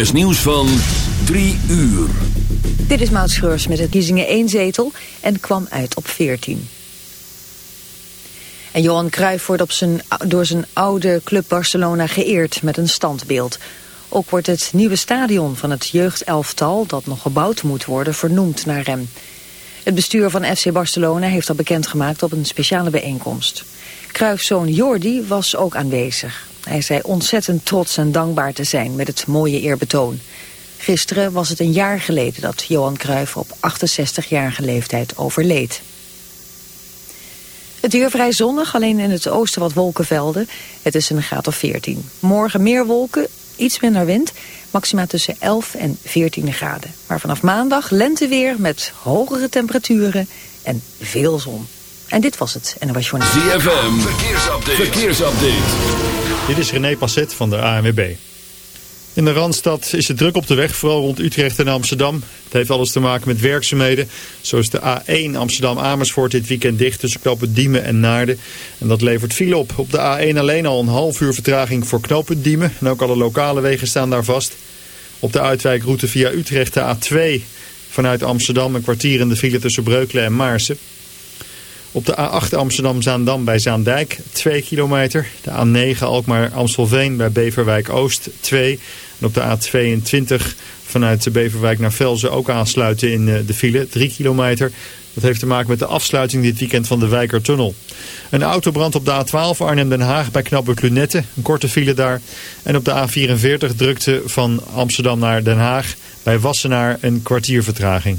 NOS nieuws van 3 uur. Dit is Maud met het kiezingen één zetel en kwam uit op 14. En Johan Cruijff wordt op zijn, door zijn oude club Barcelona geëerd met een standbeeld. Ook wordt het nieuwe stadion van het jeugdelftal, dat nog gebouwd moet worden, vernoemd naar hem. Het bestuur van FC Barcelona heeft dat bekendgemaakt op een speciale bijeenkomst. Cruijffs zoon Jordi was ook aanwezig. Hij zei ontzettend trots en dankbaar te zijn met het mooie eerbetoon. Gisteren was het een jaar geleden dat Johan Cruijff op 68-jarige leeftijd overleed. Het weer vrij zonnig, alleen in het oosten wat wolkenvelden. Het is een graad of 14. Morgen meer wolken, iets minder wind. Maxima tussen 11 en 14 graden. Maar vanaf maandag lenteweer met hogere temperaturen en veel zon. En dit was het NOS Journal. ZFM, verkeersupdate. verkeersupdate. Dit is René Passet van de ANWB. In de Randstad is het druk op de weg, vooral rond Utrecht en Amsterdam. Het heeft alles te maken met werkzaamheden. Zo is de A1 Amsterdam-Amersfoort dit weekend dicht tussen knooppunt Diemen en Naarden. En dat levert file op. Op de A1 alleen al een half uur vertraging voor knooppunt Diemen. En ook alle lokale wegen staan daar vast. Op de uitwijkroute via Utrecht de A2 vanuit Amsterdam een kwartier in de file tussen Breukelen en Maarsen. Op de A8 Amsterdam-Zaandam bij Zaandijk 2 kilometer. De A9 Alkmaar-Amstelveen bij Beverwijk-Oost 2. En op de A22 vanuit Beverwijk naar Velzen ook aansluiten in eh, de file 3 kilometer. Dat heeft te maken met de afsluiting dit weekend van de Wijkertunnel. Een autobrand op de A12 Arnhem-Den Haag bij Knappert Lunette. Een korte file daar. En op de A44 drukte van Amsterdam naar Den Haag bij Wassenaar een kwartier vertraging.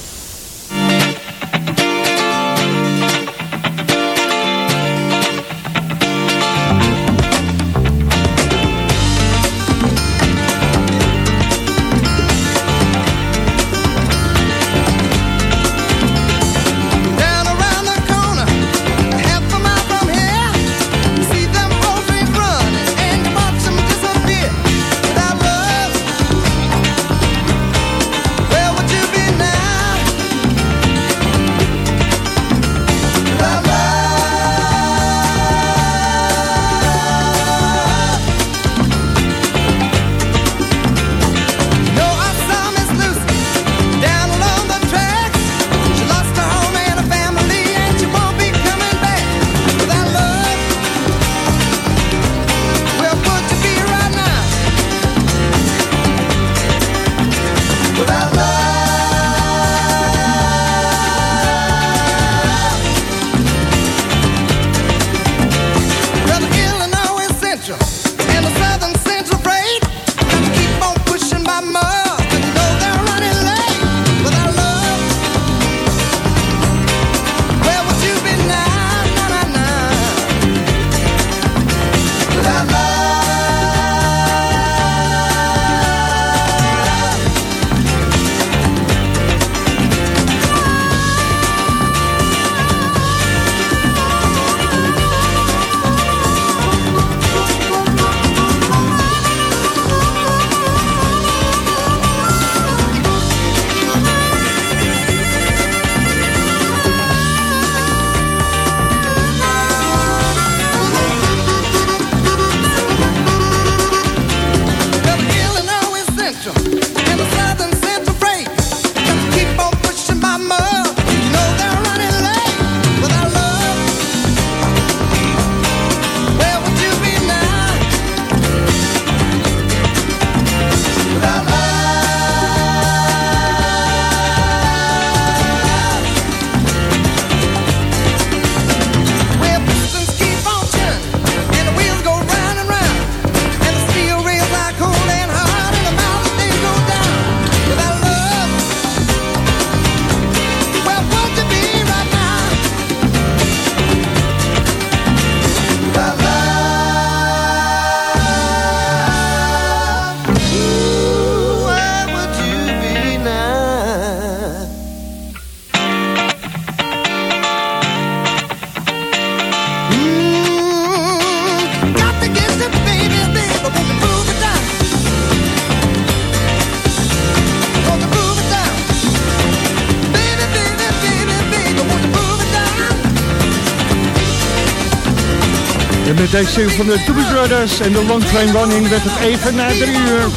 Deze van de Doobie Brothers en de Long Train Running werd het even na drie uur.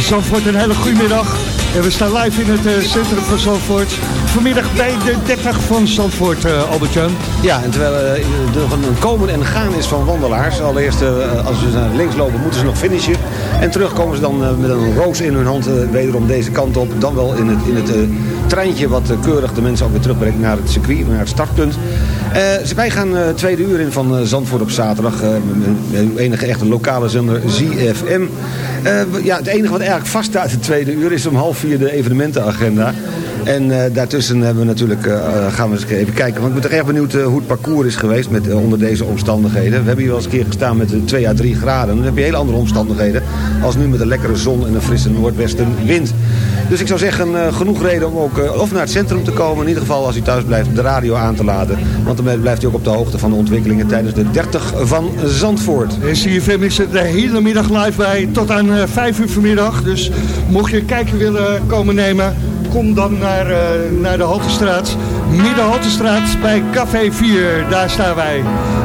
Zandvoort, een hele goede middag. En we staan live in het eh, centrum van Zandvoort. Vanmiddag bij de 30 van Zandvoort, uh, Albert-Jan. Ja, en terwijl er nog een komen en gaan is van wandelaars. Allereerst, als ze naar links lopen, moeten ze nog finishen. En terug komen ze dan met een roos in hun hand wederom deze kant op. Dan wel in het, in het treintje wat keurig de mensen ook weer terugbrengt naar het circuit, naar het startpunt. Wij gaan tweede uur in van Zandvoort op zaterdag. Uh, enige echte lokale zender ZFM. ja, het enige wat eigenlijk vaststaat in tweede uur is om half vier de evenementenagenda. En uh, daartussen hebben we natuurlijk, uh, gaan we eens even kijken. Want ik ben toch erg benieuwd hoe het parcours is geweest met, onder deze omstandigheden. We hebben hier wel eens een keer gestaan met 2 à 3 graden. Dan heb je hele andere omstandigheden als nu met een lekkere zon en een frisse noordwestenwind. Dus ik zou zeggen, genoeg reden om ook of naar het centrum te komen. In ieder geval als u thuis blijft de radio aan te laden. Want dan blijft u ook op de hoogte van de ontwikkelingen tijdens de 30 van Zandvoort. En CFM is de hele middag live bij tot aan 5 uur vanmiddag. Dus mocht je een kijkje willen komen nemen kom dan naar, uh, naar de Haltestraat. Midden Haltestraat bij Café 4. Daar staan wij.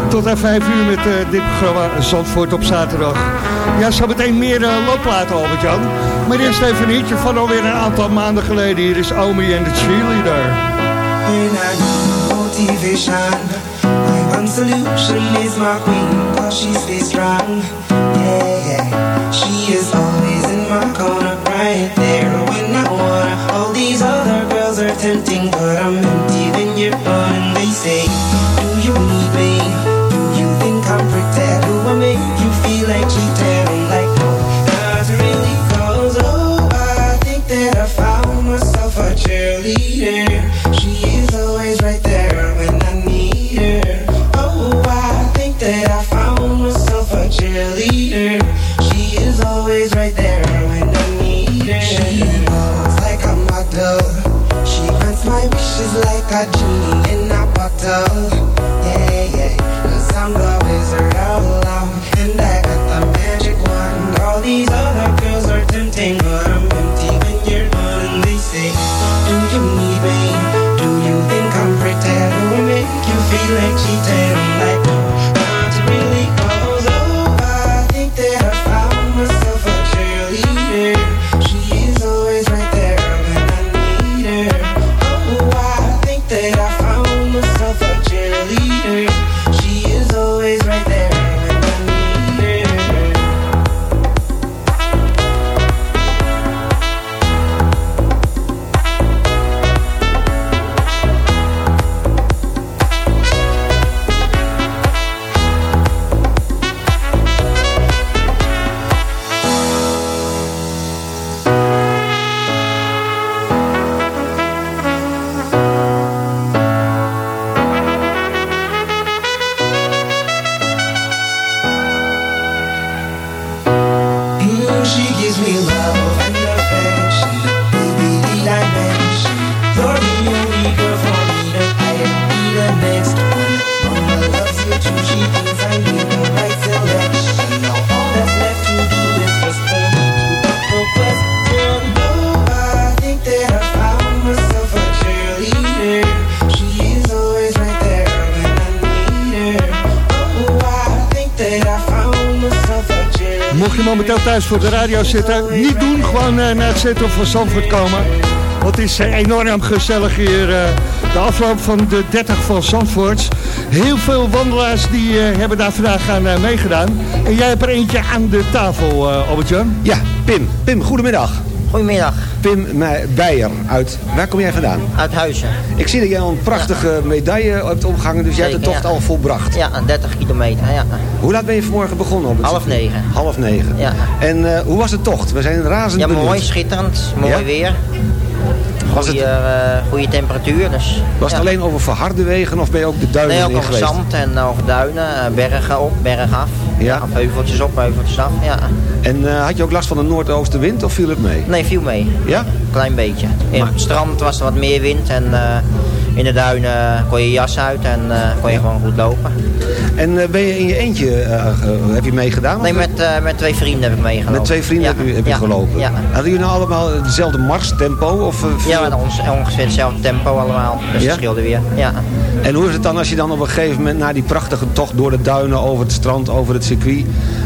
Tot aan 5 uur met uh, dit programma Zandvoort op zaterdag. Ja, zo meteen meer uh, loopplaten, Albert-Jan. Maar eerst even een hitje van alweer een aantal maanden geleden. Hier is Omi en de cheerleader. motivation My one is my queen Cause she stays strong Yeah, yeah She is always in my corner Right there tempting But I'm empty when you're gone they say in thuis voor de radio zitten, niet doen. Gewoon eh, naar het centrum van Zandvoort komen. Het is eh, enorm gezellig hier. eh, de afloop van de 30 van Zandvoort. Heel veel wandelaars die eh, hebben daar vandaag aan meegedaan. En jij hebt er eentje aan de tafel, eh Albert-Jan. Ja, Pim. Pim, goedemiddag. Goedemiddag, Pim Beijer uit... Waar kom jij vandaan? uit Huizen. Ik zie dat jij al een prachtige medaille hebt opgehangen, dus jij hebt de Zeker, tocht ja. al volbracht. Ja, 30 kilometer, ja. Hoe laat ben je vanmorgen begonnen? Op het Half negen. Half negen. Ja. En eh, hoe was de tocht? We zijn razend Ja, benieuwd. mooi, schitterend, mooi Ja? weer. Was Goeie, het, eh, goede temperatuur, dus... was het alleen over verharde wegen of ben je ook de duinen Nee, ook over geweest? zand en over duinen, eh, bergen op, bergen af. Ja. Of heuveltjes op, heuveltjes af, ja. En had je ook last van de noordoostenwind of viel het mee? Nee, viel mee. Ja? Klein beetje. In het strand was er wat meer wind en in de duinen kon je jas uit en kon je gewoon goed lopen. En eh, ben je in je eentje, eh, ge- heb je meegedaan? Nee, met, eh, met twee vrienden heb ik meegelopen. Met twee vrienden Ja, heb je, heb je ja, gelopen? Ja, Hadden jullie nou allemaal dezelfde marstempo? Of, eh, ja ongeveer hetzelfde tempo allemaal. Dus Ja? dat scheelde weer. Ja. En hoe is het dan als je dan op een gegeven moment... na die prachtige tocht door de duinen, over het strand, over het circuit...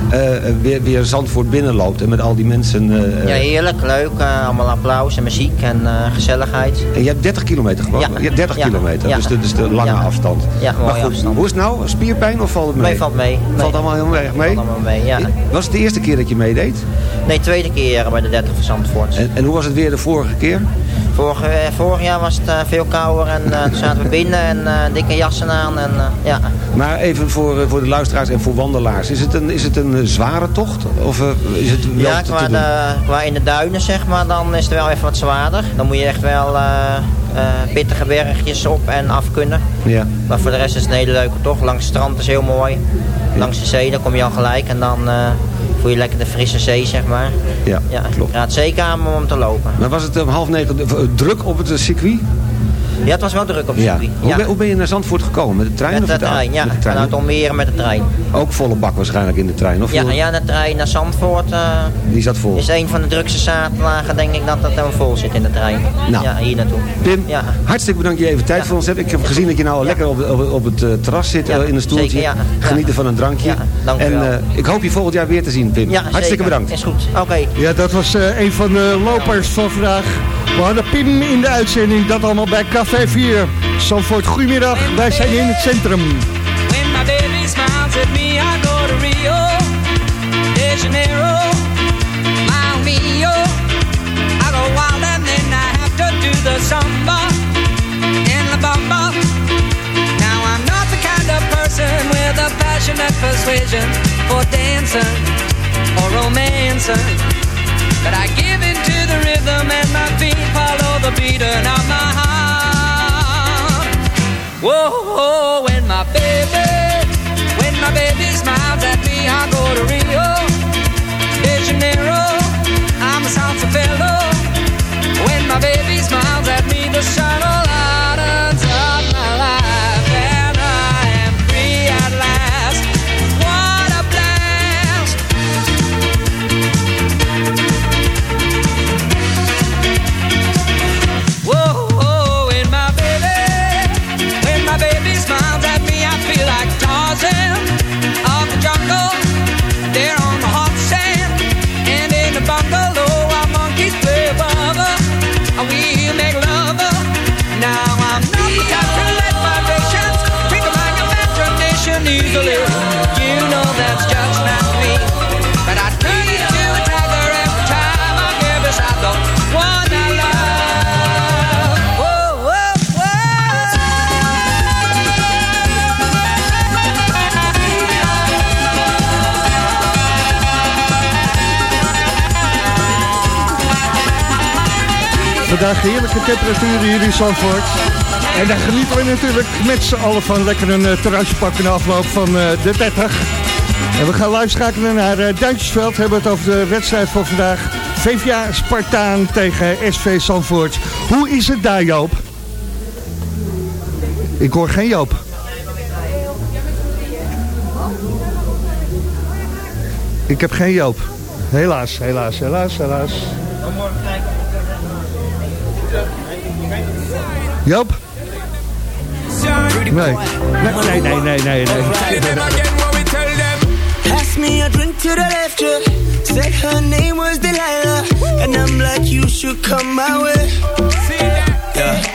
eh, weer, weer Zandvoort binnenloopt en met al die mensen... eh, ja, heerlijk, leuk. eh, allemaal applaus en muziek en eh, gezelligheid. En je hebt 30 kilometer gewoon? Ja. Je hebt 30 Ja. kilometer, Ja. dus, de, dus de lange afstand. Ja, maar goed, afstand. hoe is het nou? Spierpijn of valt het mee? Nee, valt mee. Valt allemaal heel erg mee? Valt allemaal mee, ja. Was het de eerste keer dat je meedeed? Nee, tweede keer bij de 30 van Zandvoort. En, en hoe was het weer de vorige keer? Vorige, eh, vorig jaar was het eh, veel kouder en eh, toen zaten we binnen en dikke jassen aan. En, ja. Maar even voor, voor de luisteraars en voor wandelaars. Is het een, is het een zware tocht? Of is het wel Ja, qua, de, qua in de duinen zeg maar, dan is het wel even wat zwaarder. Dan moet je echt wel pittige bergjes op en af kunnen. Ja. Maar voor de rest is het een hele leuke tocht. Langs het strand is heel mooi. Langs de zee, dan kom je al gelijk en dan voel je lekker de frisse zee zeg maar. Ja, Ja, klopt. raad zeker aan om te lopen. Maar was het om half negen eh, druk op het eh, circuit? Ja, het was wel druk op het Ja. circuit. Hoe, Ja. ben, hoe ben je naar Zandvoort gekomen? Met de trein Met of de de trein, ja. Met de trein. Vanuit Almere met de trein. Ook volle bak waarschijnlijk in de trein. Of Ja, ja, de trein naar Zandvoort eh, Die zat vol. is een van de drukste zaterdagen, denk ik, dat het helemaal vol zit in de trein. Nou. Ja, hier naartoe. Pim, Ja. hartstikke bedankt dat je even tijd Ja. voor ons hebt. Ik heb gezien dat je nou al Ja. lekker op, op, op het eh, terras zit, Ja, eh, in een stoeltje. zeker, ja. Ja. Genieten van een drankje. Ja, dank u en wel. eh, ik hoop je volgend jaar weer te zien, Pim. Ja, hartstikke zeker. bedankt. Is goed. Oké. Ja, dat was eh, een van de lopers van vandaag. We hadden Pim in de uitzending, dat allemaal bij Café 4. Zandvoort, goedemiddag, wij zijn in het centrum. My at me, I go to Rio de Janeiro, Mile Mio. I go wild and then I have to do the samba in La Bamba. Now I'm not the kind of person with a passionate persuasion for dancing or romancing. But I give in to the rhythm and my feet follow the beating of my heart. Whoa, when my baby, my baby smiles at me, I go to Rio de Janeiro. I'm a salsa fellow. When my baby smiles at me, the sun Vandaag heerlijke temperaturen hier in Zandvoort. En daar genieten we natuurlijk met z'n allen van lekker een uh, terrasje pakken na afloop van eh, de 30. En we gaan live schakelen naar uh, Duintjesveld. We hebben het over de wedstrijd van vandaag. VVA Spartaan tegen SV Zandvoort. Hoe is het daar, Joop? Ik hoor geen Joop. Ik heb geen Joop. Helaas, helaas, helaas, helaas. Joop? Nee. Nee, nee, nee, nee, nee. Pass me a drink to the left, yeah. Said her name was Delilah. And I'm like, you should come my way. Yeah.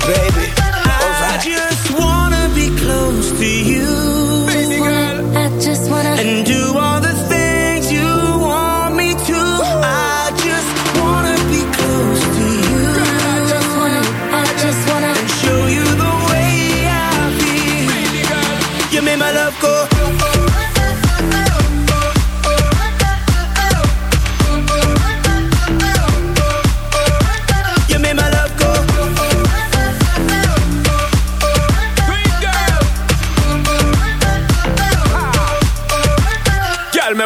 Just for me, baby.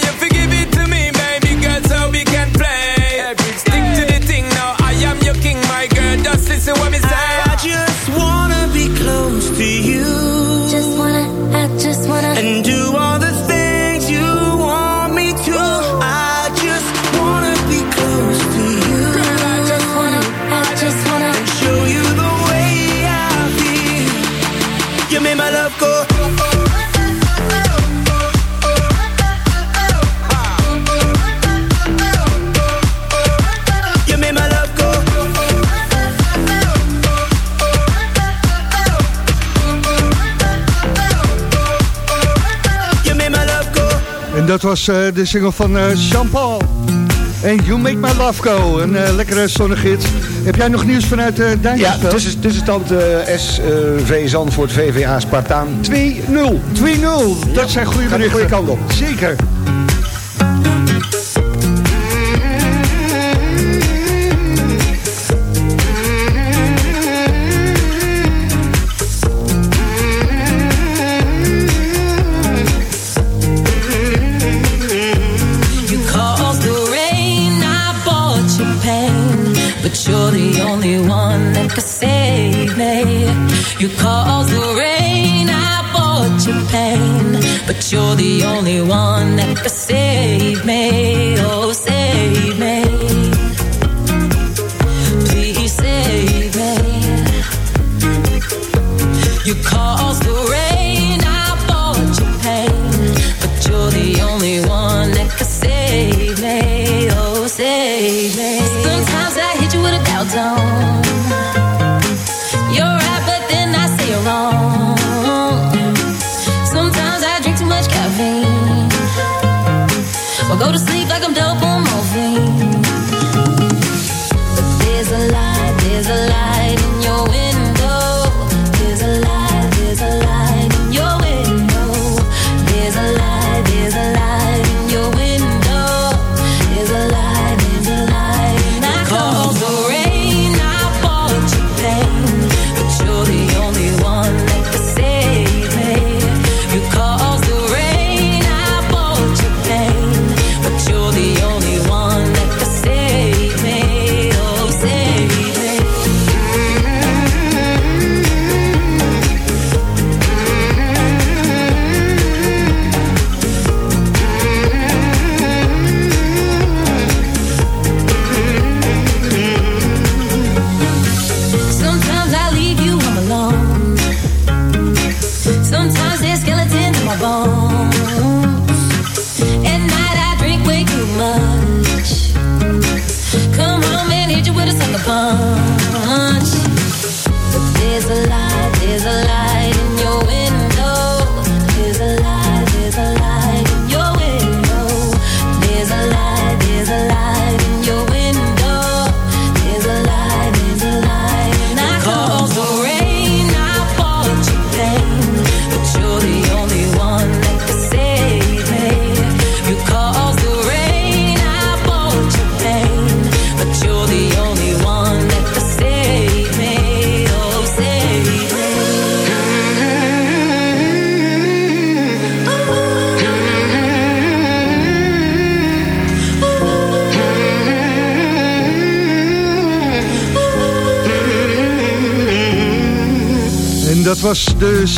you so we can play. Stick to the thing now, I am your king, my girl. Just listen what me say. I just wanna be close to you. Just wanna, I just wanna. And do all dat was eh, de single van eh Jean-Paul. En You Make My Love Go, een eh, lekkere zonnige hit. Heb jij nog nieuws vanuit uh, Ja, tussen, tussenstand eh SV Zandvoort VVA Spartaan 2-0. 2-0, dat zijn goede Gaat de berichten. goede kant op. Zeker.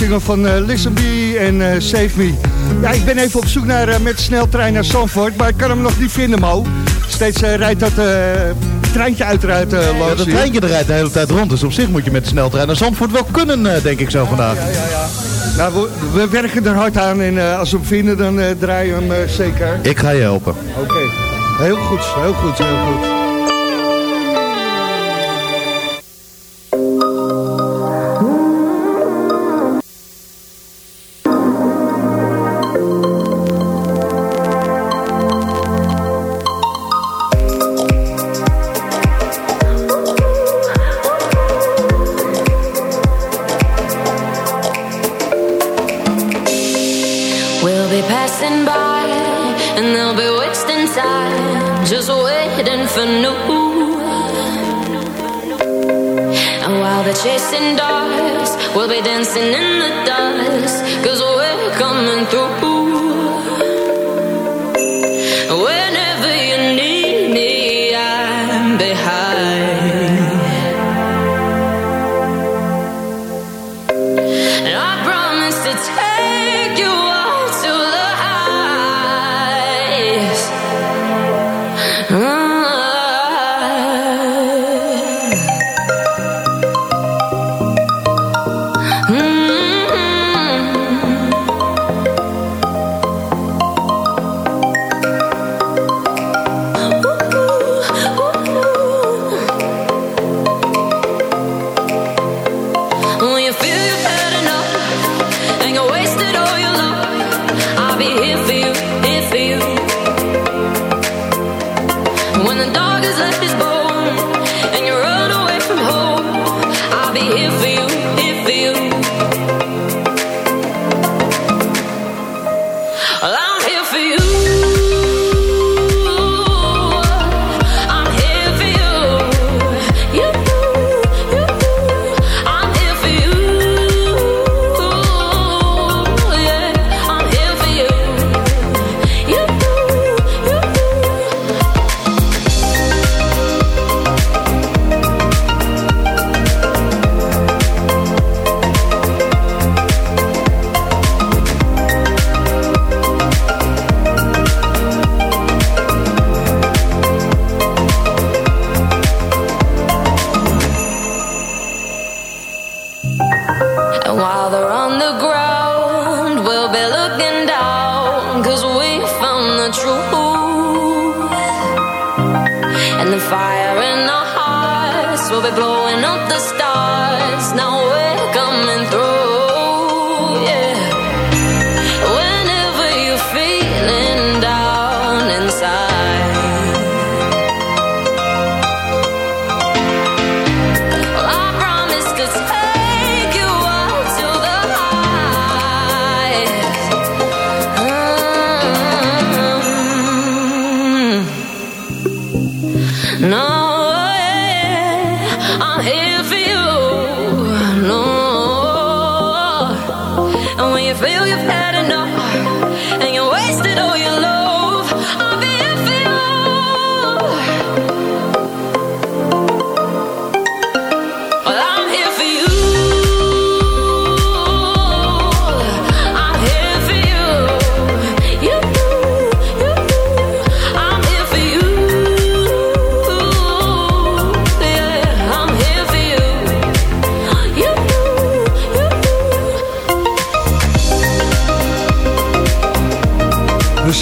Single van eh Listen Be en eh, Save Me. Ja, ik ben even op zoek naar eh, met de sneltrein naar Zandvoort, maar ik kan hem nog niet vinden, Mo. Steeds rijdt dat treintje uiteraard, Ja, Lars, dat treintje rijdt de hele tijd rond. Dus op zich moet je met de sneltrein naar Zandvoort wel kunnen, denk ik zo vandaag. Nou, we, we werken er hard aan en als we hem vinden, dan draaien we hem zeker. Ik ga je helpen. Oké, heel goed, heel goed, heel goed.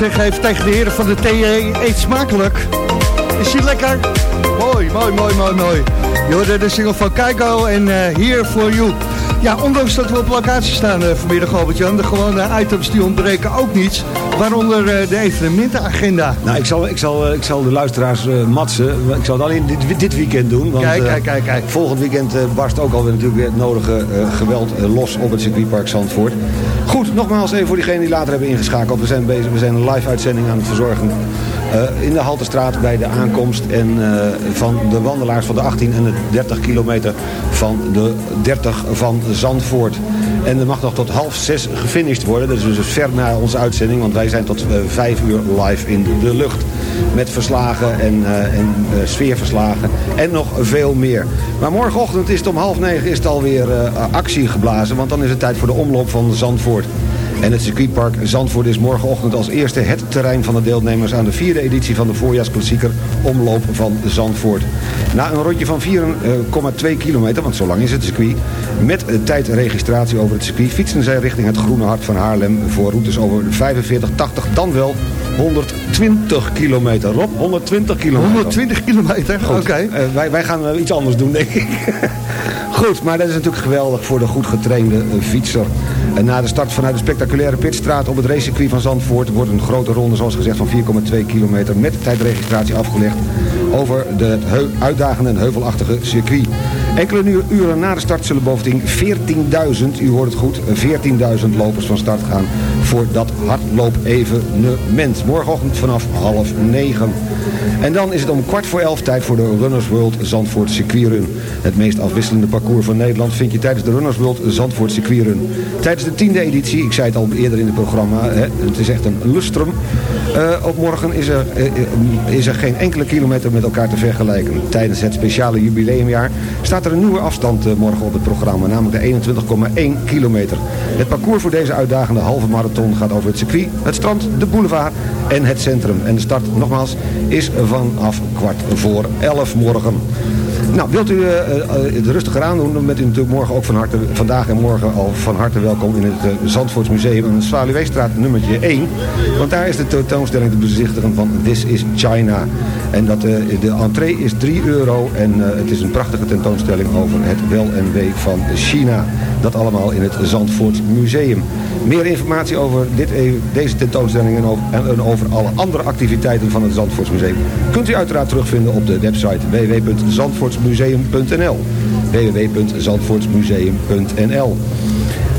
Zeggen even tegen de heren van de TE, eet smakelijk. Is die lekker? Mooi, mooi, mooi, mooi, mooi. Je hoorde de single van Keigo en eh Here For You. Ja, ondanks dat we op locatie staan eh, vanmiddag, Albert-Jan, de gewone items die ontbreken ook niet. Waaronder eh, de evenementenagenda. Nou, ik zal, ik zal, ik zal de luisteraars eh, matsen. Ik zal het alleen dit, dit weekend doen. Want, Kijk, kijk, kijk, kijk. Volgend weekend barst ook alweer natuurlijk weer het nodige geweld los op het circuitpark Zandvoort. Goed, nogmaals even voor diegenen die later hebben ingeschakeld. We zijn, bezig, we zijn een live uitzending aan het verzorgen. Eh, in de Haltestraat bij de aankomst en, eh, van de wandelaars van de 18 en de 30 kilometer van de 30 van Zandvoort. En er mag nog tot half zes gefinished worden. Dat is dus ver na onze uitzending, want wij zijn tot eh, vijf uur live in de lucht. Met verslagen en, en sfeerverslagen en nog veel meer. Maar morgenochtend is het om half negen is het alweer actie geblazen, want dan is het tijd voor de omloop van Zandvoort. En het circuitpark Zandvoort is morgenochtend als eerste het terrein van de deelnemers aan de vierde editie van de voorjaarsklassieker Omloop van Zandvoort. Na een rondje van 4,2 kilometer, want zo lang is het circuit, met tijdregistratie over het circuit fietsen zij richting het groene hart van Haarlem voor routes over 45, 80, dan wel 120 kilometer. Rob, 120 kilometer. 120 kilometer, Goed. oké. Eh, wij, wij gaan eh, iets anders doen, denk ik. Goed, maar dat is natuurlijk geweldig voor de goed getrainde eh, fietser. Na de start vanuit de spectaculaire pitstraat op het racecircuit van Zandvoort... wordt een grote ronde, zoals gezegd, van 4,2 kilometer... met tijdregistratie afgelegd over het uitdagende en heuvelachtige circuit. Enkele uren na de start zullen bovendien 14.000, u hoort het goed, 14.000 lopers van start gaan voor dat hardloop-evenement. Morgenochtend vanaf half negen. En dan is het om kwart voor elf tijd voor de Runners World Zandvoort Circuitrun. Het meest afwisselende parcours van Nederland vind je tijdens de Runners World Zandvoort Circuitrun. Tijdens de tiende editie, ik zei het al eerder in het programma, het is echt een lustrum. Eh, op morgen is er, eh, eh, is er geen enkele kilometer met elkaar te vergelijken. Tijdens het speciale jubileumjaar staat er een nieuwe afstand eh, morgen op het programma, namelijk de 21,1 kilometer. Het parcours voor deze uitdagende halve marathon gaat over het circuit, het strand, de boulevard en het centrum. En de start, nogmaals, is vanaf kwart voor elf morgen. Nou, wilt u eh, eh, het rustiger aandoen, dan bent u morgen ook van harte, vandaag en morgen al van harte welkom in het uh, Zandvoortsmuseum aan de Zwaluweestraat nummertje 1. Want daar is de tentoonstelling te bezichtigen van This is China. En dat, eh, de entree is 3 euro en eh, het is een prachtige tentoonstelling over het wel en wee van China. Dat allemaal in het Zandvoort Museum. Meer informatie over dit, e- deze tentoonstelling en over, en, en over alle andere activiteiten van het Zandvoortsmuseum kunt u uiteraard terugvinden op de website www.zandvoortsmuseum.nl www.zandvoortsmuseum.nl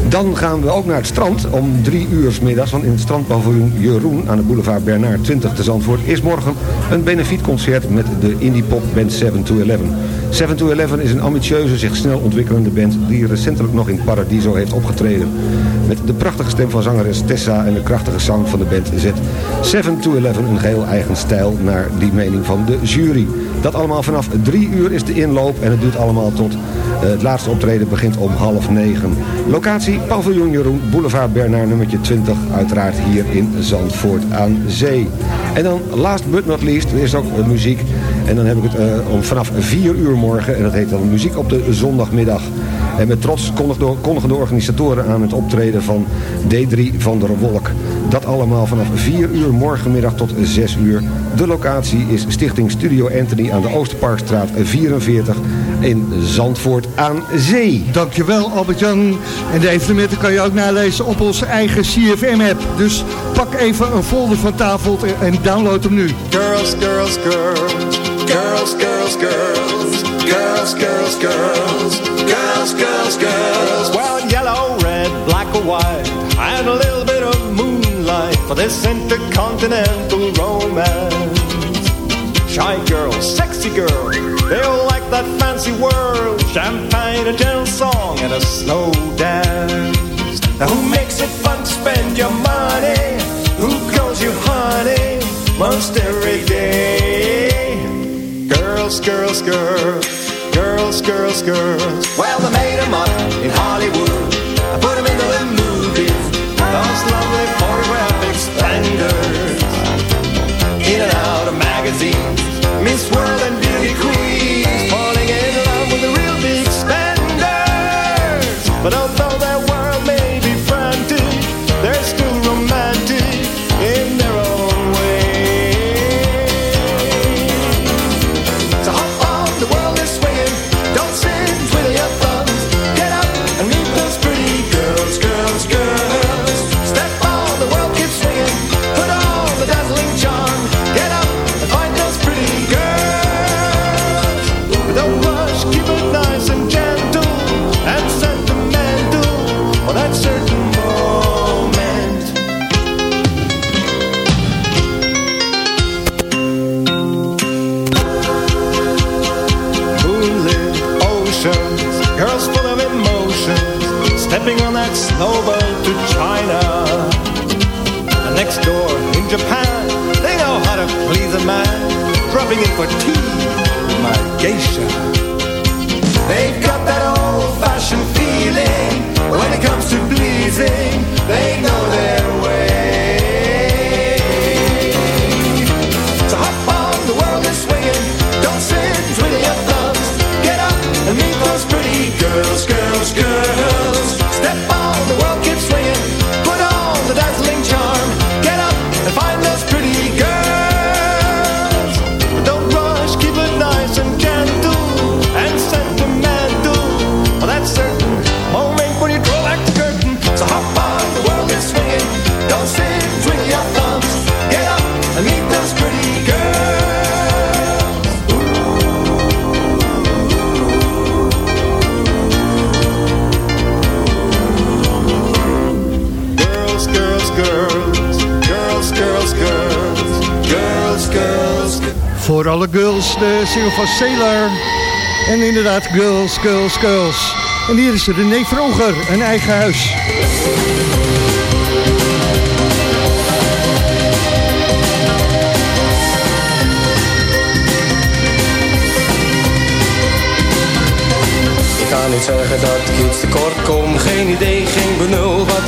dan gaan we ook naar het strand om drie uur middags. Want in het strandpaviljoen Jeroen aan de boulevard Bernard 20 te Zandvoort... is morgen een benefietconcert met de indie pop band 7 to 11. 7 to 11 is een ambitieuze, zich snel ontwikkelende band... die recentelijk nog in Paradiso heeft opgetreden. Met de prachtige stem van zangeres Tessa en de krachtige sound van de band zet 7 to 11 een geheel eigen stijl naar die mening van de jury. Dat allemaal vanaf drie uur is de inloop en het duurt allemaal tot... eh, het laatste optreden begint om half negen. Locatie Paviljoen Jeroen, Boulevard Bernard nummertje 20. Uiteraard hier in Zandvoort aan Zee. En dan last but not least, er is ook eh, muziek. En dan heb ik het eh, om vanaf 4 uur morgen. En dat heet dan muziek op de zondagmiddag. En met trots kondigen de, kondigen de organisatoren aan het optreden van D3 van der Wolk. Dat allemaal vanaf 4 uur morgenmiddag tot 6 uur. De locatie is Stichting Studio Anthony aan de Oosterparkstraat 44 in Zandvoort aan Zee. Dankjewel Albert-Jan. En de evenementen kan je ook nalezen op onze eigen CFM-app. Dus pak even een folder van tafel en download hem nu. Girls, girls, girls. Girls, girls, girls. Girls, girls, girls. Girls, girls, girls. Well, yellow, red, black or white. And a little bit of for this intercontinental romance. Shy girl, sexy girl. They all like that fancy world. Champagne, a gentle song, and a slow dance. Now who makes it fun to spend your money? Who calls you honey most every day? Girls, girls, girls, girls, girls, girls. Well, they made 'em up in Hollywood. I put 'em into the movies. Those lovely photographic splendors. In and out of magazines. Miss World inderdaad, girls, girls, girls. En hier is René Vroger, een eigen huis. Ik kan niet zeggen dat ik iets tekort kom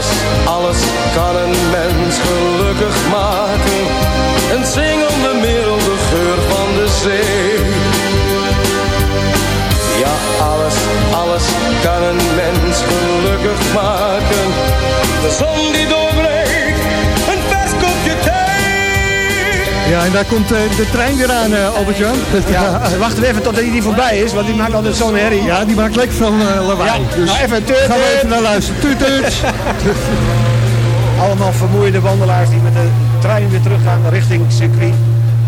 Alles, alles kan een mens gelukkig maken. Een zingende milde geur van de zee. Ja, alles, alles kan een mens gelukkig maken. Ja, en daar komt eh, de trein weer aan, eh, Albert-Jan. Ja, wachten we even tot die voorbij is, want die maakt altijd zo'n herrie. Ja, die maakt lekker van uh, lawaai. Ja, dus nou even tut, gaan we even naar luisteren. Tut, tut. Allemaal vermoeide wandelaars die met de trein weer teruggaan richting circuit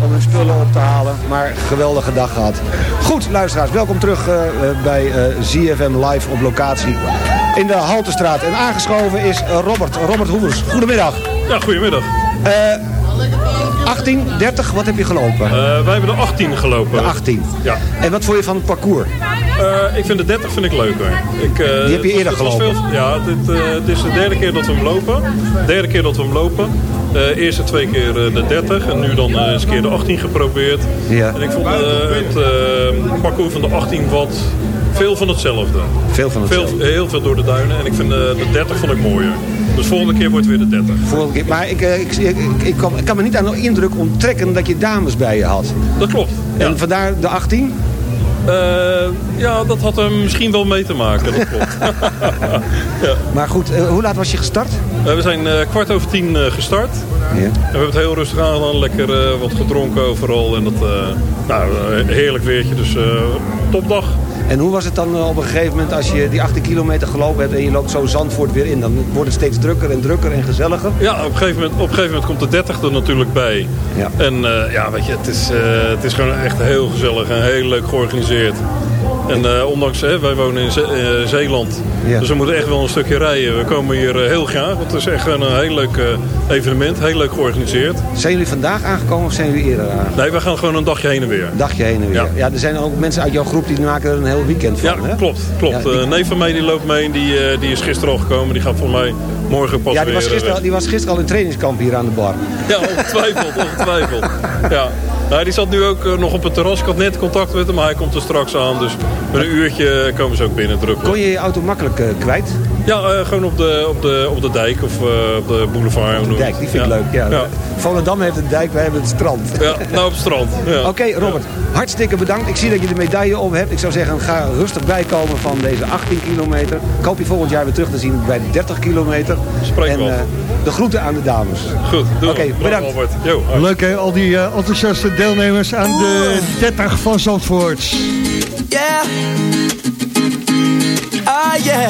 om hun spullen op te halen. Maar geweldige dag gehad. Goed, luisteraars, welkom terug eh, eh, bij eh, ZFM Live op locatie in de Haltestraat. En aangeschoven is eh, Robert, Robert Hoevers. Goedemiddag. Ja, goedemiddag. Eh 18, 30, wat heb je gelopen? Eh, wij hebben de 18 gelopen. De 18. Ja. En wat vond je van het parcours? Eh, ik vind de 30 vind ik leuker. Ik, eh, Die heb je eerder gelopen? veel- ja, dit, het is de derde keer dat we hem lopen. De derde keer dat we hem lopen. Eerste twee keer de 30 en nu dan eh, eens een keer de 18 geprobeerd. Ja. En ik vond het parcours van de 18 wat veel van hetzelfde. Veel van Veel, heel veel door de duinen en ik vind de 30 vond ik mooier. Dus volgende keer wordt het weer de 30. Volgende keer. Maar ik, eh, ik, ik, ik, kan, ik kan me niet aan de indruk onttrekken dat je dames bij je had. Dat klopt. En vandaar de 18? Eh, ja, dat had er misschien wel mee te maken, dat klopt. ja. Maar goed, eh, hoe laat was je gestart? We zijn kwart over tien gestart. Ja. En we hebben het heel rustig aangedaan, lekker wat gedronken overal. En dat, nou, heerlijk weertje, dus topdag. En hoe was het dan eh, op een gegeven moment als je die 18 kilometer gelopen hebt... en je loopt zo Zandvoort weer in? Dan wordt het steeds drukker en drukker en gezelliger. Ja, op een gegeven moment, op een gegeven moment komt de 30 er natuurlijk bij. Ja. En eh, ja, weet je, het is, eh, het is gewoon echt heel gezellig en heel leuk georganiseerd. En eh, ondanks, hè, wij wonen in eh, Zeeland, Ja. dus we moeten echt wel een stukje rijden. We komen hier eh, heel graag, want het is echt een heel leuk evenement, heel leuk georganiseerd. Zijn jullie vandaag aangekomen of zijn jullie eerder aangekomen? Nee, we gaan gewoon een dagje heen en weer. Een dagje heen en weer. Ja. er zijn ook mensen uit jouw groep die maken er een heel weekend van. Ja, hè? klopt. klopt. Ja, die- neef van mij die loopt mee en die, die is gisteren al gekomen. Die gaat volgens mij morgen pas Ja, die was, weer... gisteren, eh, die was gisteren al in trainingskamp hier aan de bar. Ja, ongetwijfeld, ongetwijfeld. Ja. Nou, die zat nu ook eh, nog op het terras. Ik had net contact met hem, maar hij komt er straks aan. Dus met een uurtje komen ze ook binnen drukken. Kon je je auto makkelijk eh, kwijt? Ja, eh, gewoon op de, op, de, op de dijk of eh, op de boulevard. hoe noem je Dijk, die vind ik Ja. leuk. Ja. Ja. Volendam heeft een dijk, wij hebben het strand. Ja, nou op het strand. Ja. Oké, Robert. Hartstikke bedankt. Ik zie dat je de medaille op hebt. Ik zou zeggen, ga rustig bijkomen van deze 18 kilometer. Ik hoop je volgend jaar weer terug te zien bij de 30 kilometer. Spreek en wel. eh, de groeten aan de dames. Goed, doe Oké, Bedankt, bedankt. Albert. Jo, hoi. Leuk hè, al die eh, enthousiaste deelnemers aan de 30 van Zandvoort. Yeah. Ah, yeah.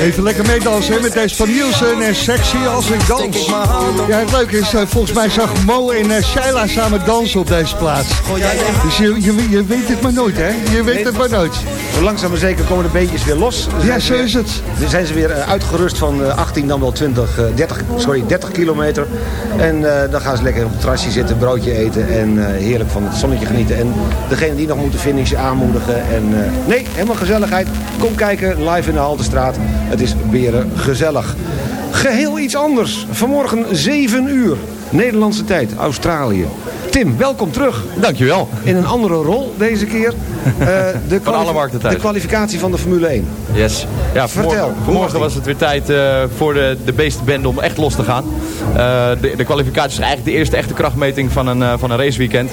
Even lekker meedansen hè, met deze van Nielsen en sexy als ik dans. Ja, het leuke is, eh, volgens mij zag Mo en uh, Shaila samen dansen op deze plaats. Dus je, je, je weet het maar nooit, hè? Je weet het maar nooit. Zo langzaam maar zeker komen de beentjes weer los. Ja, zo is het. Dan zijn ze weer eh, uitgerust van eh, 18 dan wel 20, eh, 30, sorry, 30 kilometer. En eh, dan gaan ze lekker op het terrasje zitten, broodje eten en eh, heerlijk van het zonnetje genieten. En degene die nog moeten finishen aanmoedigen. En, eh, nee, helemaal gezelligheid. Kom kijken, live in de Haltestraat. Het is beren gezellig. Geheel iets anders. Vanmorgen 7 uur. Nederlandse tijd, Australië. Tim, welkom terug. Dankjewel. In een andere rol deze keer. Eh, de, Van alle markten thuis. de kwalificatie van de Formule 1. Yes. Ja, Vertel, vanmorgen, was vanmorgen die? was het weer tijd eh, voor de, de beestenbende om echt los te gaan. Eh, de, de kwalificatie is eigenlijk de eerste echte krachtmeting van een, eh, van een raceweekend.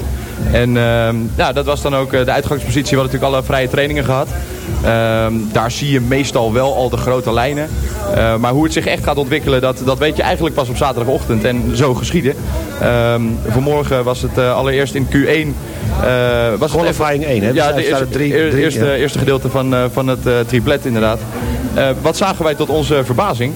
En ehm, ja, dat was dan ook eh, de uitgangspositie. We hadden natuurlijk alle vrije trainingen gehad. Ehm, daar zie je meestal wel al de grote lijnen. Eh, maar hoe het zich echt gaat ontwikkelen, dat, dat weet je eigenlijk pas op zaterdagochtend. En zo geschieden. Ehm, vanmorgen was het eh, allereerst in Q1. eh, was het Qualifying 1, hè? Ja, Dus de eerste, drie- drie, eerste, ja. eerste gedeelte van, eh, van het eh, triplet inderdaad. Eh, wat zagen wij tot onze verbazing?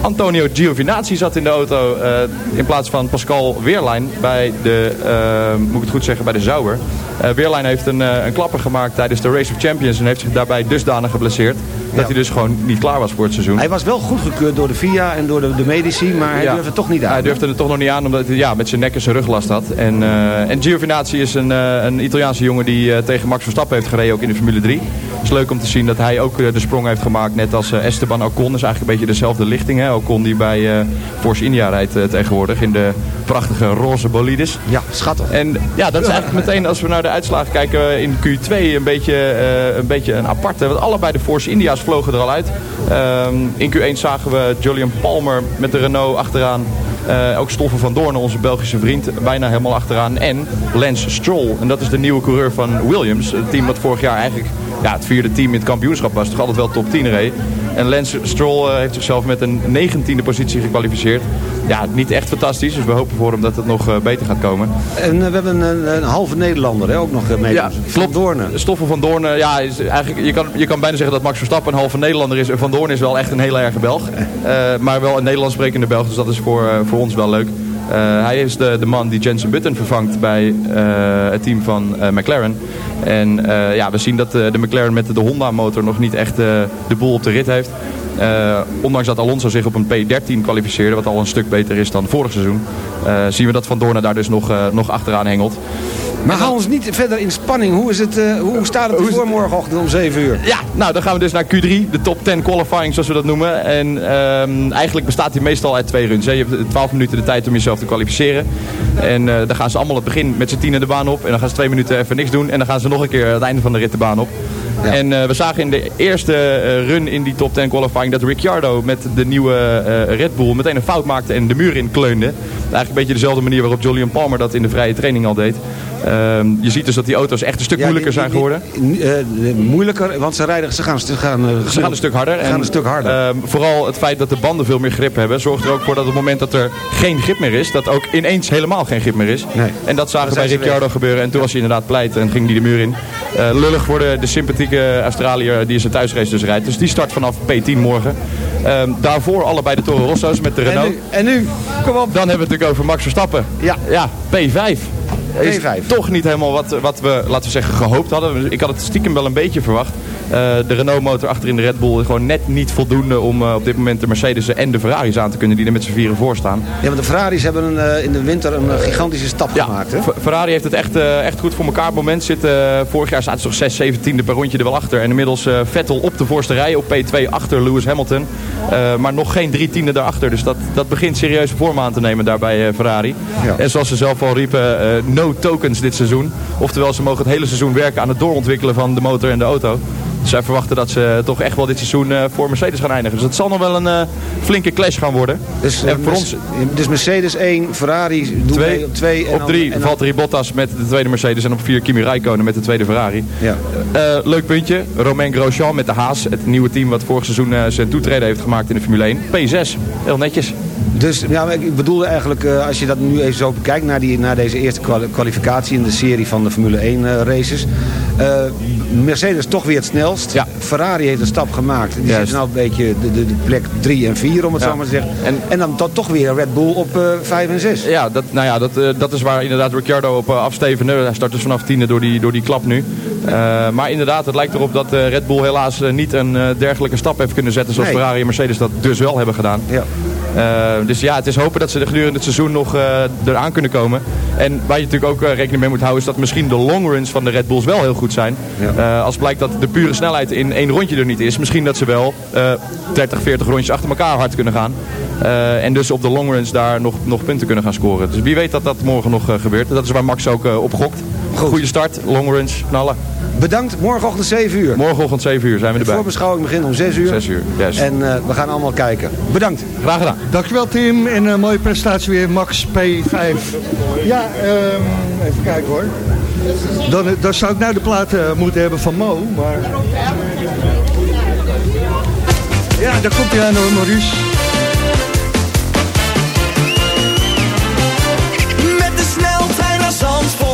Antonio Giovinazzi zat in de auto eh, in plaats van Pascal Weerlein bij de, eh, moet ik het goed zeggen, bij de Zauber. Eh Weerlein heeft een, eh, een klapper gemaakt tijdens de Race of Champions en heeft zich daarbij dusdanig geblesseerd dat hij dus gewoon niet klaar was voor het seizoen. Hij was wel goedgekeurd door de FIA en door de, de medici, maar hij durfde het toch niet aan. Hij durfde het toch nog niet aan, omdat hij ja, met zijn nek en zijn rug last had. En, eh en Giovinazzi is een, eh, een Italiaanse jongen die eh, tegen Max Verstappen heeft gereden, ook in de Formule 3. Het is leuk om te zien dat hij ook de sprong heeft gemaakt, net als Esteban Ocon. Dat is eigenlijk een beetje dezelfde lichting. Hè? Ocon die bij Force India rijdt tegenwoordig in de prachtige roze bolides. Ja, schattig. En ja, dat is eigenlijk meteen, als we naar de uitslagen kijken in Q2, een beetje, een beetje een aparte. Want allebei de Force India's vlogen er al uit. Ehm, in Q1 zagen we Julian Palmer met de Renault achteraan. Eh, ook Stoffel van Doorn, onze Belgische vriend, bijna helemaal achteraan. En Lance Stroll. En dat is de nieuwe coureur van Williams. Het team wat vorig jaar eigenlijk ja, het vierde team in het kampioenschap was. Toch altijd wel top 10 reed. En Lance Stroll eh, heeft zichzelf met een 19e positie gekwalificeerd. Ja, niet echt fantastisch. Dus we hopen voor hem dat het nog eh, beter gaat komen. En eh, we hebben een, een halve Nederlander hè, ook nog mee. Ja, Van Doornen. Stoffel van Doorn, ja, is eigenlijk, je, kan, je kan bijna zeggen dat Max Verstappen een halve Nederlander is. En Van Doorn is wel echt een hele erge Belg. Maar wel een Nederlands sprekende Belg, dus dat is voor, voor ons wel leuk. Eh, hij is de, de man die Jensen Button vervangt bij eh, het team van eh, McLaren. En ja, we zien dat de McLaren met de Honda motor nog niet echt de boel op de rit heeft. Ondanks dat Alonso zich op een P13 kwalificeerde, wat al een stuk beter is dan vorig seizoen, zien we dat Van Doorn daar dus nog, eh, nog achteraan hengelt. Maar hou ons niet verder in spanning. Hoe, is het, eh, hoe staat het voor morgenochtend om 7 uur? Ja, nou dan gaan we dus naar Q3, de top 10 qualifying zoals we dat noemen. En ehm, eigenlijk bestaat die meestal uit twee runs. hè. Je hebt 12 minuten de tijd om jezelf te kwalificeren. En eh, dan gaan ze allemaal het begin met z'n tienen de baan op. En dan gaan ze twee minuten even niks doen. En dan gaan ze nog een keer het einde van de rit de baan op. En eh, we zagen in de eerste run in die top 10 qualifying dat Ricciardo met de nieuwe Red Bull meteen een fout maakte en de muur in kleunde. Eigenlijk een beetje dezelfde manier waarop Julian Palmer dat in de vrije training al deed. Ehm, je ziet dus dat die auto's echt een stuk moeilijker zijn geworden. Eh, moeilijker, want ze, rijden, ze gaan, ze gaan, eh, Ze gaan een stuk harder. Ze gaan een stuk harder. ehm, vooral het feit dat de banden veel meer grip hebben... zorgt er ook voor dat op het moment dat er geen grip meer is... dat ook ineens helemaal geen grip meer is. En dat zagen we bij Ricciardo gebeuren. En toen was hij inderdaad pleit en ging hij de muur in. Eh, lullig voor de, de sympathieke Australiër die zijn thuisrace dus rijdt. Dus die start vanaf P10 morgen. Ehm, daarvoor allebei de Toro Rosso's met de Renault. nu? En nu? Kom op. Dan hebben we het natuurlijk over Max Verstappen. Ja. Ja, P5. Is P5. toch niet helemaal wat, wat we, laten we zeggen, gehoopt hadden. Ik had het stiekem wel een beetje verwacht. Eh, de Renault motor achter in de Red Bull is gewoon net niet voldoende om eh, op dit moment de Mercedes en de Ferraris aan te kunnen die er met z'n vieren voor staan. Ja, want de Ferraris hebben een, eh, in de winter een gigantische stap gemaakt. Hè? Ferrari heeft het echt, echt goed voor elkaar. Op het moment zit, vorig jaar zaten ze toch 6, 17e per rondje er wel achter. En inmiddels Vettel op de voorste rij op P2 achter Lewis Hamilton. Maar nog geen drie tiende daarachter. Dus dat, dat begint serieuze vorm aan te nemen daar bij eh, Ferrari. En zoals ze zelf al riepen, no tokens dit seizoen. Oftewel, ze mogen het hele seizoen werken aan het doorontwikkelen van de motor en de auto. Dus zij verwachten dat ze toch echt wel dit seizoen eh, voor Mercedes gaan eindigen. Dus het zal nog wel een eh, flinke clash gaan worden. Dus, eh, en voor ons dus Mercedes 1, Ferrari doen Twee, mee op 2 en op dan- 3 en dan- Valtteri Bottas met de tweede Mercedes en op 4 Kimi Räikkönen met de tweede Ferrari. Ja. Leuk puntje, Romain Grosjean met de Haas, het nieuwe team wat vorig seizoen zijn toetreden heeft gemaakt in de Formule 1. P6, heel netjes. Dus ja, ik bedoelde eigenlijk, als je dat nu even zo bekijkt... naar, die, naar deze eerste kwali- kwalificatie in de serie van de Formule 1 eh, races... Eh, Mercedes toch weer het snelst. Ferrari heeft een stap gemaakt. Die zit nou een beetje de, de, de plek 3 en 4 om het Ja. zo maar te zeggen. En, en dan to- toch weer Red Bull op 5 en 6. Ja, dat, nou ja, dat, eh, dat is waar inderdaad Ricciardo op afstevende. Hij start dus vanaf tiende door die, door die klap nu. Eh, maar inderdaad, het lijkt erop dat eh, Red Bull helaas eh, niet een eh, dergelijke stap heeft kunnen zetten... zoals Nee. Ferrari en Mercedes dat dus wel hebben gedaan. Ja. Eh, dus ja, het is hopen dat ze er gedurende het seizoen nog eh, eraan kunnen komen. En waar je natuurlijk ook eh, rekening mee moet houden... is dat misschien de longruns van de Red Bulls wel heel goed zijn. Als blijkt dat de pure snelheid in één rondje er niet is... misschien dat ze wel eh 30, 40 rondjes achter elkaar hard kunnen gaan. En dus op de longruns daar nog, nog punten kunnen gaan scoren. Dus wie weet dat dat morgen nog gebeurt. Dat is waar Max ook op gokt. Goede start, longruns, knallen. Bedankt, morgenochtend 7 uur. Morgenochtend 7 uur zijn we De erbij. voorbeschouwing begint om 6 uur. 6 uur, yes. En eh, we gaan allemaal kijken. Bedankt. Graag gedaan. Dankjewel Tim en een mooie prestatie weer, Max P5. Ja, ehm, even kijken hoor. Dan, dan zou ik nou de plaat eh, moeten hebben van Mo, maar... Ja, daar komt hij aan hoor, Maurice. Met de sneltrein naar Zandvoort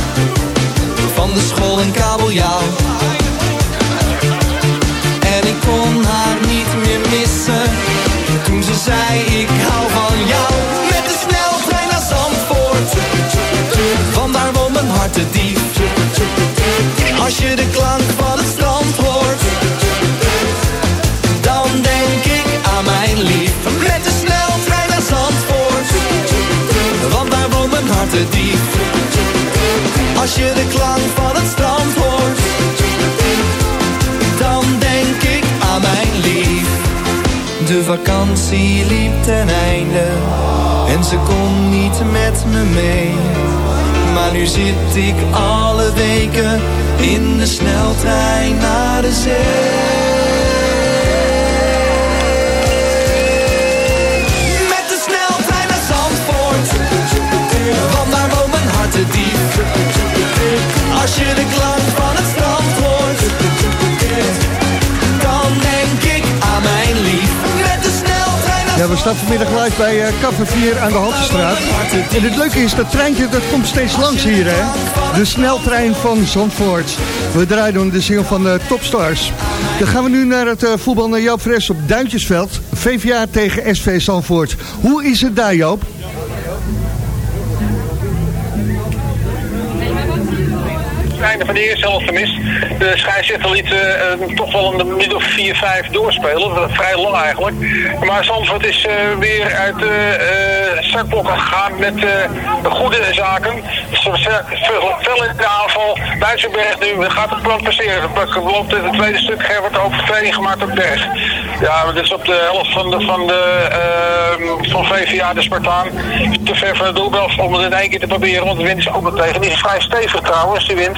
de school en kabeljauw En ik kon haar niet meer missen. Toen ze zei ik hou van jou. Met de sneltrein naar Zandvoort. Want daar woont mijn hart te diep Als je de klank van het Als je de klank van het strand hoort. Dan denk ik aan mijn lief. De vakantie liep ten einde En ze kon niet met me mee. Maar nu zit ik alle weken In de sneltrein naar de zee Ja, we staan vanmiddag live bij eh Café 4 aan de Haltestraat. En het leuke is, dat treintje dat komt steeds langs hier, hè? De sneltrein van Zandvoort. We draaien de single van de Topstars. Dan gaan we nu naar het eh, voetbal naar Joop Fres op Duintjesveld. VVA tegen SV Zandvoort. Hoe is het daar, Joop? Einde van de eerste helft gemist. De scheidsrechter liet eh, eh, toch wel een minuut of 4, 5 doorspelen. Vrij lang eigenlijk. Maar Zandvoort is eh, weer uit de uh, zakbokken gegaan met uh, goede zaken. Veel in de aanval. Duitsenberg nu gaat het plan passeren. Loopt het tweede stuk. Gerbert overtreding gemaakt op Berg. Ja, dit is op de helft van de, van de uh, van VVA de Spartaan. Te ver van de doelbel om het in één keer te proberen. Want de wind is ook nog tegen. Die is vrij stevig trouwens, die wind.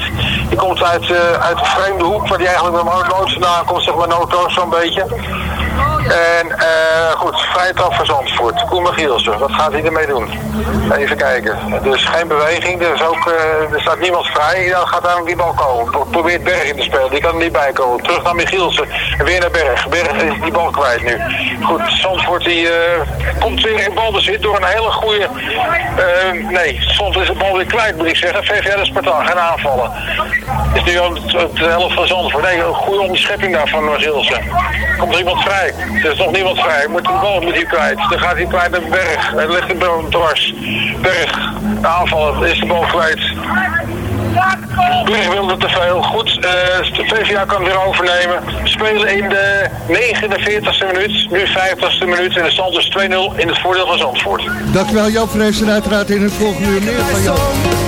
Die komt uit, uh, uit de vreemde hoek, waar die eigenlijk bij nooit vandaan komt, zeg maar noodloos zo'n beetje. En eh, goed, vrije trap voor Zandvoort. Koen Gielsen, wat gaat hij ermee doen? Even kijken. Dus geen beweging, dus ook, eh, er staat niemand vrij. Dan gaat daar die bal komen. Pro- Probeert Berg in te spelen, die kan er niet bij komen. Terug naar Michielsen en weer naar Berg. Berg is die bal kwijt nu. Goed, Zandvoort die eh, komt weer in balbezit door een hele goede... nee, soms is de bal weer kwijt moet ik zeggen. VVL is Spartaan, gaan aanvallen. Is nu aan het, het helft van Zandvoort. Nee, een goede onderschepping daar van Michielsen. Komt er iemand vrij? Er is nog niemand vrij. Moet de bal moet hij kwijt. Dan gaat hij kwijt naar Berg. Hij ligt de bal dwars. Berg, de aanvaller, is de bal kwijt. Berg wilde te veel. Goed, eh, de VVA kan weer overnemen. Spelen in de 49e minuut. Nu 50e minuut. En de stand is 2-0 in het voordeel van Zandvoort. Dankjewel Joop Vrees en uiteraard in het volgende uur meer van jou.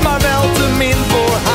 Maar wel te min voor haar,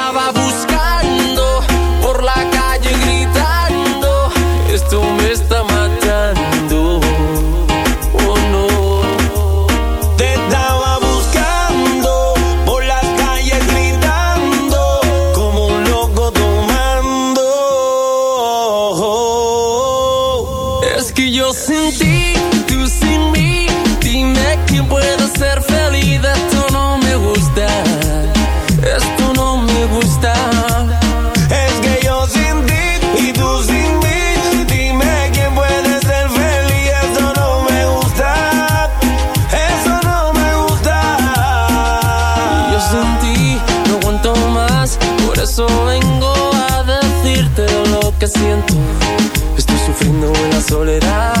soledad.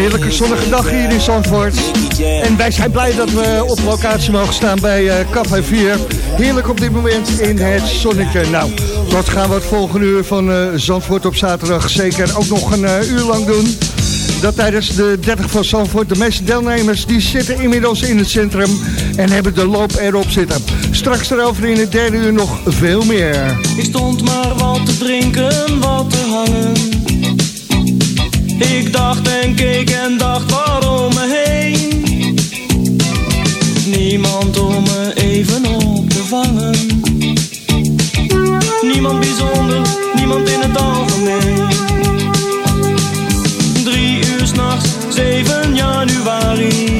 heerlijke zonnige dag hier in Zandvoort. En wij zijn blij dat we op locatie mogen staan bij eh, Café 4. Heerlijk op dit moment in het zonnetje. Nou, dat gaan we het volgende uur van eh, Zandvoort op zaterdag zeker ook nog een eh, uur lang doen. Dat tijdens de 30 van Zandvoort. De meeste deelnemers die zitten inmiddels in het centrum en hebben de loop erop zitten. Straks erover in het derde uur nog veel meer. Ik stond maar wat te drinken, wat te hangen. Ik dacht en keek en dacht waarom me heen. Niemand om me even op te vangen. Niemand bijzonder, niemand in het algemeen. Drie uur s'nachts, 7 januari.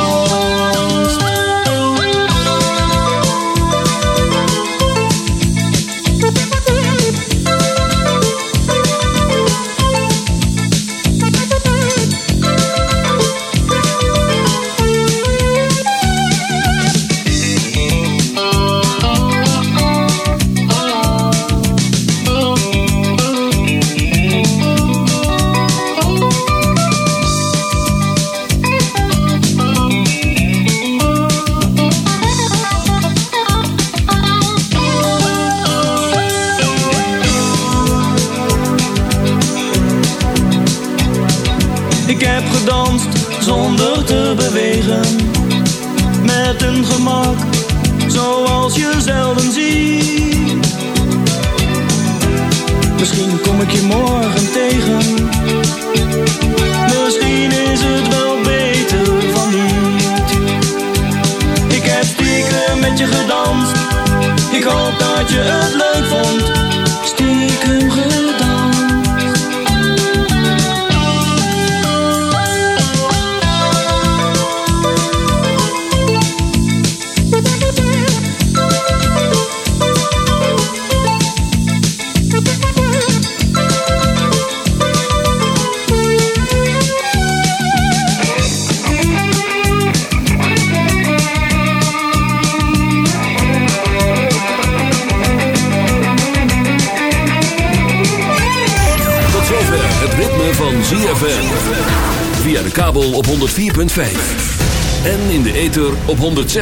106.9.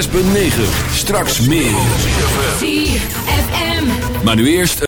Straks meer. ZFM. Maar nu eerst...